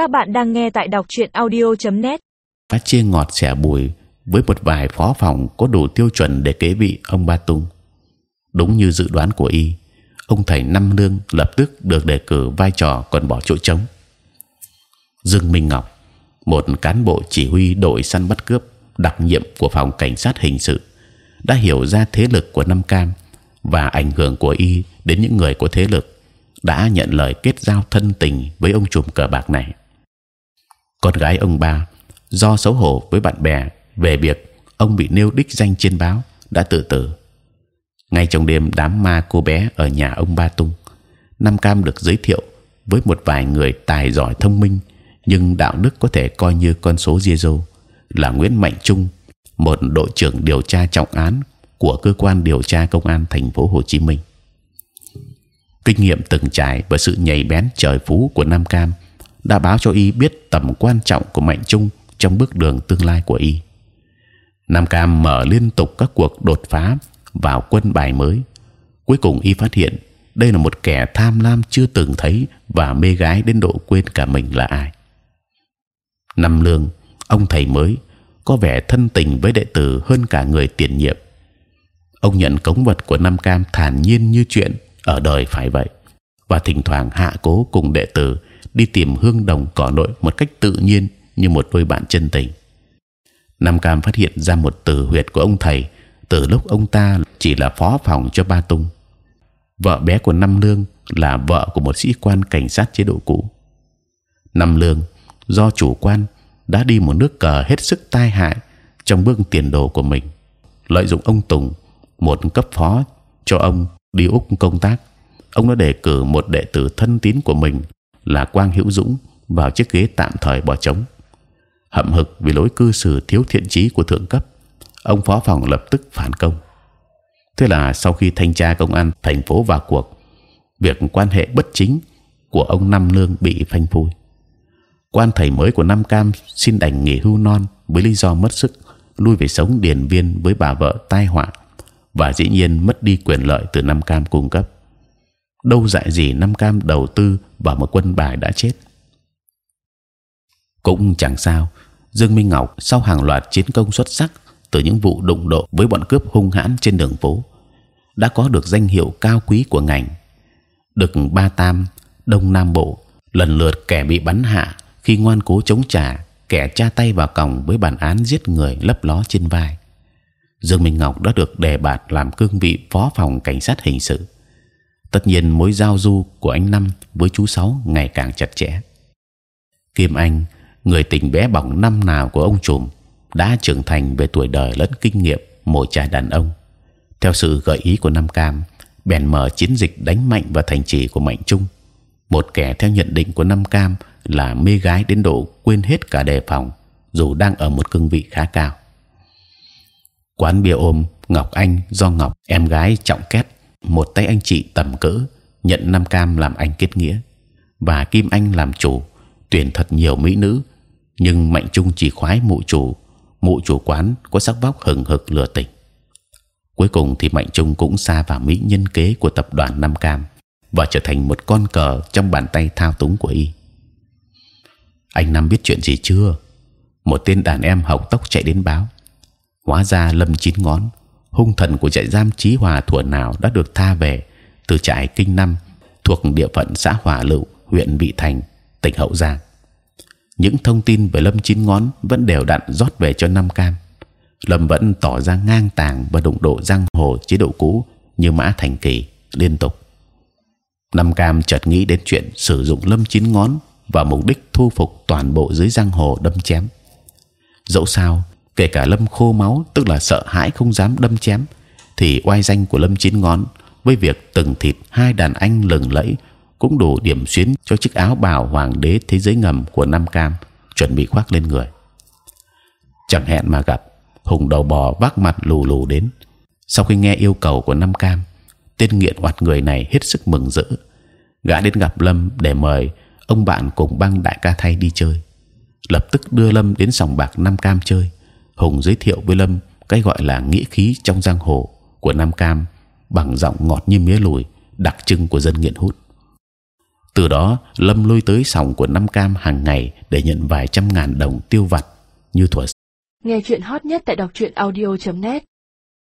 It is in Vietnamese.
Các bạn đang nghe tại đọc truyện audio.net. đã chia ngọt xẻ bùi với một vài phó phòng có đủ tiêu chuẩn để kế vị ông Ba Tung. Đúng như dự đoán của y, ông thầy Năm Lương lập tức được đề cử vai trò còn bỏ chỗ trống. Dương Minh Ngọc, một cán bộ chỉ huy đội săn bắt cướp đặc nhiệm của phòng cảnh sát hình sự, đã hiểu ra thế lực của Nam Cam và ảnh hưởng của y đến những người có thế lực, đã nhận lời kết giao thân tình với ông trùm cờ bạc này. Con gái ông ba do xấu hổ với bạn bè về việc ông bị nêu đích danh trên báo đã tự tử. Ngay trong đêm đám ma cô bé ở nhà ông Ba Tung, Nam Cam được giới thiệu với một vài người tài giỏi thông minh nhưng đạo đức có thể coi như con số zero là Nguyễn Mạnh Trung, một đội trưởng điều tra trọng án của cơ quan điều tra công an thành phố Hồ Chí Minh. Kinh nghiệm từng trải và sự nhảy bén trời phú của Nam Cam đã báo cho y biết tầm quan trọng của Mạnh Trung trong bước đường tương lai của y. Nam Cam mở liên tục các cuộc đột phá vào quân bài mới. Cuối cùng y phát hiện đây là một kẻ tham lam chưa từng thấy và mê gái đến độ quên cả mình là ai. Năm lương, ông thầy mới có vẻ thân tình với đệ tử hơn cả người tiền nhiệm. Ông nhận cống vật của Nam Cam thản nhiên như chuyện ở đời phải vậy, và thỉnh thoảng hạ cố cùng đệ tử đi tìm hương đồng cỏ nội một cách tự nhiên như một đôi bạn chân tình. Nam Cam phát hiện ra một từ huyệt của ông thầy từ lúc ông ta chỉ là phó phòng cho Ba Tung. Vợ bé của Nam Lương là vợ của một sĩ quan cảnh sát chế độ cũ. Nam Lương do chủ quan đã đi một nước cờ hết sức tai hại trong bước tiền đồ của mình, lợi dụng ông Tùng một cấp phó cho ông đi úc công tác, ông đã đề cử một đệ tử thân tín của mình là Quang Hữu Dũng vào chiếc ghế tạm thời bỏ trống. Hậm hực vì lối cư xử thiếu thiện trí của thượng cấp, ông phó phòng lập tức phản công. Thế là sau khi thanh tra công an thành phố vào cuộc, việc quan hệ bất chính của ông Năm Lương bị phanh phui. Quan thầy mới của Nam Cam xin đành nghỉ hưu non với lý do mất sức, lui về sống điền viên với bà vợ tai họa và dĩ nhiên mất đi quyền lợi từ Nam Cam cung cấp. Đâu dạy gì Nam Cam đầu tư vào một quân bài đã chết. Cũng chẳng sao. Dương Minh Ngọc sau hàng loạt chiến công xuất sắc từ những vụ đụng độ với bọn cướp hung hãn trên đường phố đã có được danh hiệu cao quý của ngành. Được ba tam Đông Nam Bộ lần lượt kẻ bị bắn hạ khi ngoan cố chống trả, kẻ tra tay vào còng với bản án giết người lấp ló trên vai. Dương Minh Ngọc đã được đề bạt làm cương vị phó phòng cảnh sát hình sự. Tất nhiên mối giao du của anh Năm với chú Sáu ngày càng chặt chẽ. Kim Anh, người tình bé bỏng năm nào của ông trùm, đã trưởng thành về tuổi đời lẫn kinh nghiệm một trai đàn ông. Theo sự gợi ý của Nam Cam, bèn mở chiến dịch đánh mạnh vào thành trì của Mạnh Trung. Một kẻ theo nhận định của Nam Cam là mê gái đến độ quên hết cả đề phòng, dù đang ở một cương vị khá cao quán bia ôm Ngọc Anh do Ngọc em gái trọng kết một tay anh chị tầm cỡ, nhận Nam cam làm anh kết nghĩa. Và Kim Anh làm chủ, tuyển thật nhiều mỹ nữ. Nhưng Mạnh Trung chỉ khoái mụ chủ. Mụ chủ quán có sắc vóc hừng hực lừa tình. Cuối cùng thì Mạnh Trung cũng xa vào mỹ nhân kế của tập đoàn Nam Cam và trở thành một con cờ trong bàn tay thao túng của y. Anh Nam biết chuyện gì chưa? Một tên đàn em học tóc chạy đến báo. Hóa ra lâm chín ngón hung thần của trại giam chí hòa thuở nào đã được tha về từ trại kinh năm thuộc địa phận xã hòa lựu, huyện vị thành, tỉnh hậu giang. Những thông tin về lâm chín ngón vẫn đều đặn rót về cho năm cam. Lâm vẫn tỏ ra ngang tàng và đụng độ giang hồ chế độ cũ như mã thành kỳ liên tục. Năm cam chợt nghĩ đến chuyện sử dụng lâm chín ngón và mục đích thu phục toàn bộ dưới giang hồ đâm chém. Dẫu sao kể cả lâm khô máu, tức là sợ hãi không dám đâm chém, thì oai danh của lâm chín ngón với việc từng thịt hai đàn anh lừng lẫy cũng đủ điểm xuyến cho chiếc áo bào hoàng đế thế giới ngầm của nam cam chuẩn bị khoác lên người. Chẳng hẹn mà gặp, hùng đầu bò vác mặt lù lù đến. Sau khi nghe yêu cầu của nam cam, tên nghiện hoạt người này hết sức mừng rỡ. Gã đến gặp lâm để mời ông bạn cùng băng đại ca thay đi chơi. Lập tức đưa lâm đến sòng bạc nam cam chơi hùng giới thiệu với lâm cái gọi là nghĩa khí trong giang hồ của nam cam bằng giọng ngọt như mía lùi, đặc trưng của dân nghiện hút. Từ đó, lâm lui tới sòng của nam cam hàng ngày để nhận vài trăm ngàn đồng tiêu vặt như thuở. Nghe chuyện hot nhất tại đọc truyện audio .net.